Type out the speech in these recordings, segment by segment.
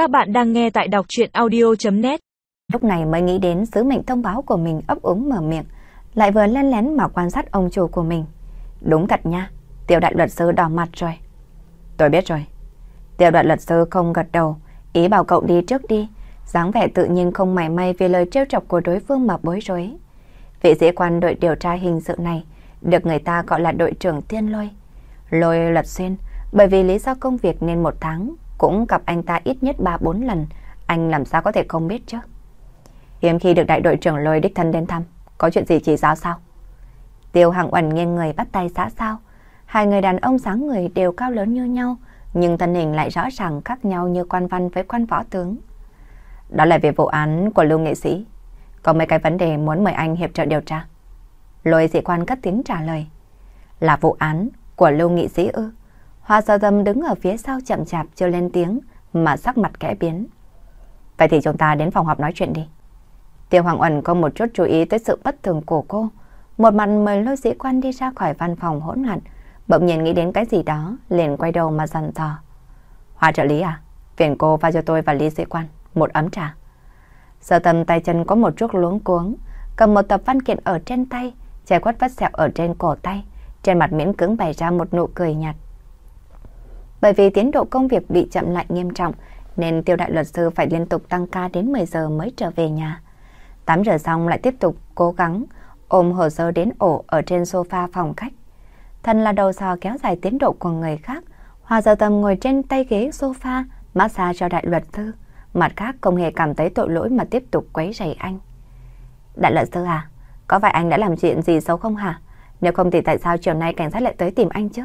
Các bạn đang nghe tại đọc chuyện audio.net Lúc này mới nghĩ đến sứ mệnh thông báo của mình ấp úng mở miệng, lại vừa len lén mà quan sát ông chủ của mình. Đúng thật nha, tiểu đại luật sư đỏ mặt rồi. Tôi biết rồi. tiểu đại luật sư không gật đầu, ý bảo cậu đi trước đi, dáng vẻ tự nhiên không mảy may vì lời trêu chọc của đối phương mà bối rối. Vị sĩ quan đội điều tra hình sự này được người ta gọi là đội trưởng tiên lôi. Lôi lật xuyên, bởi vì lý do công việc nên một tháng cũng gặp anh ta ít nhất 3-4 lần, anh làm sao có thể không biết chứ? Hiếm khi được đại đội trưởng lôi đích thân đến thăm, có chuyện gì chỉ giáo sao? Tiêu Hằng Uẩn nghiêng người bắt tay xã sao. Hai người đàn ông sáng người đều cao lớn như nhau, nhưng thân hình lại rõ ràng khác nhau như quan văn với quan võ tướng. Đó là về vụ án của lưu nghệ sĩ. Có mấy cái vấn đề muốn mời anh hiệp trợ điều tra. Lôi sĩ quan cất tiếng trả lời. Là vụ án của lưu nghị sĩ ư? Hoa sơ tâm đứng ở phía sau chậm chạp chưa lên tiếng mà sắc mặt kẽ biến. Vậy thì chúng ta đến phòng họp nói chuyện đi. Tiêu Hoàng Uẩn có một chút chú ý tới sự bất thường của cô. Một mặt mời lôi sĩ quan đi ra khỏi văn phòng hỗn loạn, bỗng nhiên nghĩ đến cái gì đó, liền quay đầu mà dằn dò. Hoa trợ lý à, phiền cô pha cho tôi và lý sĩ quan một ấm trà. Sơ tâm tay chân có một chút luống cuống, cầm một tập văn kiện ở trên tay, che quất vết sẹo ở trên cổ tay, trên mặt miễn cứng bày ra một nụ cười nhạt. Bởi vì tiến độ công việc bị chậm lại nghiêm trọng, nên tiêu đại luật sư phải liên tục tăng ca đến 10 giờ mới trở về nhà. 8 giờ xong lại tiếp tục cố gắng ôm hồ sơ đến ổ ở trên sofa phòng khách. Thân là đầu sò kéo dài tiến độ của người khác, Hòa giờ tầm ngồi trên tay ghế sofa, massage cho đại luật sư. Mặt khác không hề cảm thấy tội lỗi mà tiếp tục quấy rầy anh. Đại luật sư à, có phải anh đã làm chuyện gì xấu không hả? Nếu không thì tại sao chiều nay cảnh sát lại tới tìm anh chứ?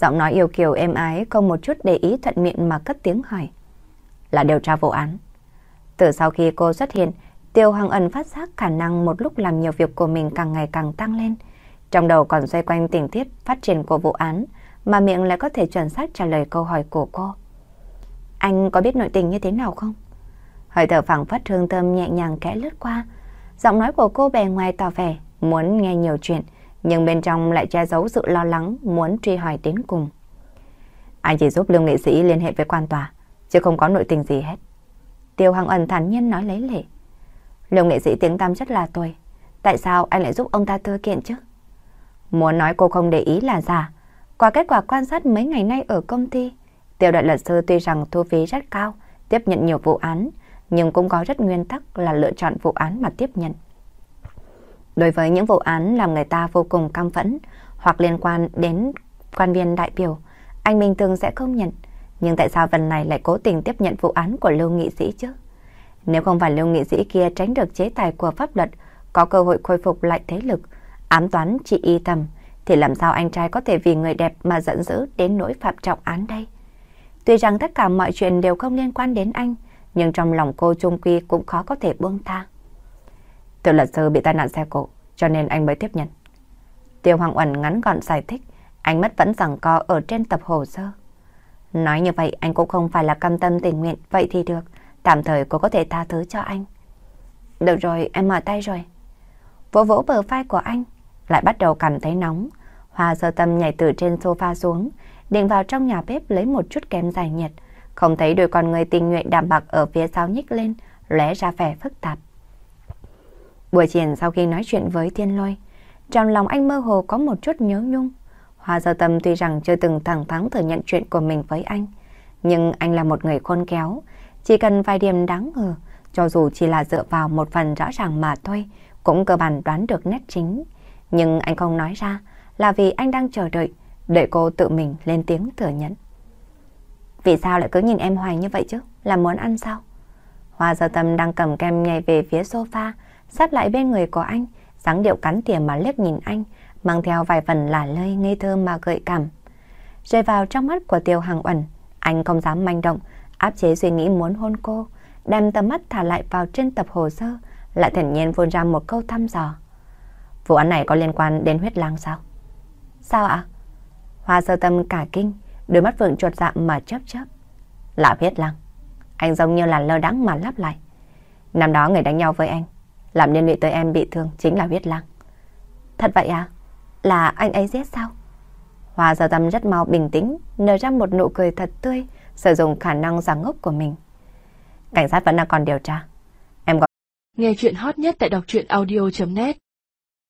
Giọng nói yêu kiều êm ái không một chút để ý thuận miệng mà cất tiếng hỏi. Là điều tra vụ án. Từ sau khi cô xuất hiện, Tiêu Hằng Ẩn phát giác khả năng một lúc làm nhiều việc của mình càng ngày càng tăng lên. Trong đầu còn xoay quanh tình tiết phát triển của vụ án, mà miệng lại có thể chuẩn xác trả lời câu hỏi của cô. Anh có biết nội tình như thế nào không? Hơi thở phẳng phất hương thơm nhẹ nhàng kẽ lướt qua. Giọng nói của cô bề ngoài tỏ vẻ muốn nghe nhiều chuyện, nhưng bên trong lại che giấu sự lo lắng muốn truy hỏi đến cùng. Anh chỉ giúp lưu nghệ sĩ liên hệ với quan tòa, chứ không có nội tình gì hết. Tiêu Hằng ẩn thản nhiên nói lấy lệ. Lưu nghệ sĩ tiếng tăm rất là tuổi, tại sao anh lại giúp ông ta thư kiện chứ? Muốn nói cô không để ý là giả, qua kết quả quan sát mấy ngày nay ở công ty, tiêu đại luật sư tuy rằng thu phí rất cao, tiếp nhận nhiều vụ án, nhưng cũng có rất nguyên tắc là lựa chọn vụ án mà tiếp nhận. Đối với những vụ án làm người ta vô cùng căm phẫn hoặc liên quan đến quan viên đại biểu, anh Minh Tường sẽ không nhận. Nhưng tại sao vân này lại cố tình tiếp nhận vụ án của Lưu Nghị Sĩ chứ? Nếu không phải Lưu Nghị Sĩ kia tránh được chế tài của pháp luật, có cơ hội khôi phục lại thế lực, ám toán chị y tầm, thì làm sao anh trai có thể vì người đẹp mà giận dữ đến nỗi phạm trọng án đây? Tuy rằng tất cả mọi chuyện đều không liên quan đến anh, nhưng trong lòng cô Trung Quy cũng khó có thể buông tha. Tiểu luật sư bị tai nạn xe cộ, cho nên anh mới tiếp nhận. Tiêu Hoàng Uẩn ngắn gọn giải thích, ánh mắt vẫn rằng co ở trên tập hồ sơ. Nói như vậy anh cũng không phải là cam tâm tình nguyện, vậy thì được, tạm thời cô có thể tha thứ cho anh. Được rồi, em mở tay rồi. Vỗ vỗ bờ vai của anh, lại bắt đầu cảm thấy nóng. Hoa sơ tâm nhảy từ trên sofa xuống, định vào trong nhà bếp lấy một chút kem giải nhiệt. Không thấy đôi con người tình nguyện đạm bạc ở phía sau nhích lên, lóe ra vẻ phức tạp. Buổi triển sau khi nói chuyện với Thiên Lôi, trong lòng anh mơ hồ có một chút nhớ nhung. Hoa giờ Tâm tuy rằng chưa từng thẳng thắn thừa nhận chuyện của mình với anh, nhưng anh là một người khôn khéo, chỉ cần vài điểm đáng ngờ, cho dù chỉ là dựa vào một phần rõ ràng mà thôi, cũng cơ bản đoán được nét chính. Nhưng anh không nói ra là vì anh đang chờ đợi, để cô tự mình lên tiếng thừa nhận. Vì sao lại cứ nhìn em hoài như vậy chứ? Là muốn ăn sao? Hoa giờ Tâm đang cầm kem nhảy về phía sofa, sát lại bên người của anh, dáng điệu cắn tỉa mà liếc nhìn anh, mang theo vài phần lả lơi ngây thơ mà gợi cảm. Rơi vào trong mắt của Tiêu Hằng Uẩn, anh không dám manh động, áp chế suy nghĩ muốn hôn cô, đem tầm mắt thả lại vào trên tập hồ sơ, lại thản nhiên phun ra một câu thăm dò. Vụ án này có liên quan đến huyết lang sao? Sao ạ? Hoa sơ tâm cả kinh, đôi mắt vượng chuột dạng mà chớp chớp. Là huyết lang. Anh giống như là lơ đắng mà lắp lại. Năm đó người đánh nhau với anh, làm liên lụy tới em bị thương chính là huyết lăng. Thật vậy à? Là anh ấy giết sao? Hoa giờ tâm rất mau bình tĩnh, nở ra một nụ cười thật tươi, sử dụng khả năng giả ngốc của mình. cảnh sát vẫn đang còn điều tra. Em có... Nghe chuyện hot nhất tại đọc truyện audio.net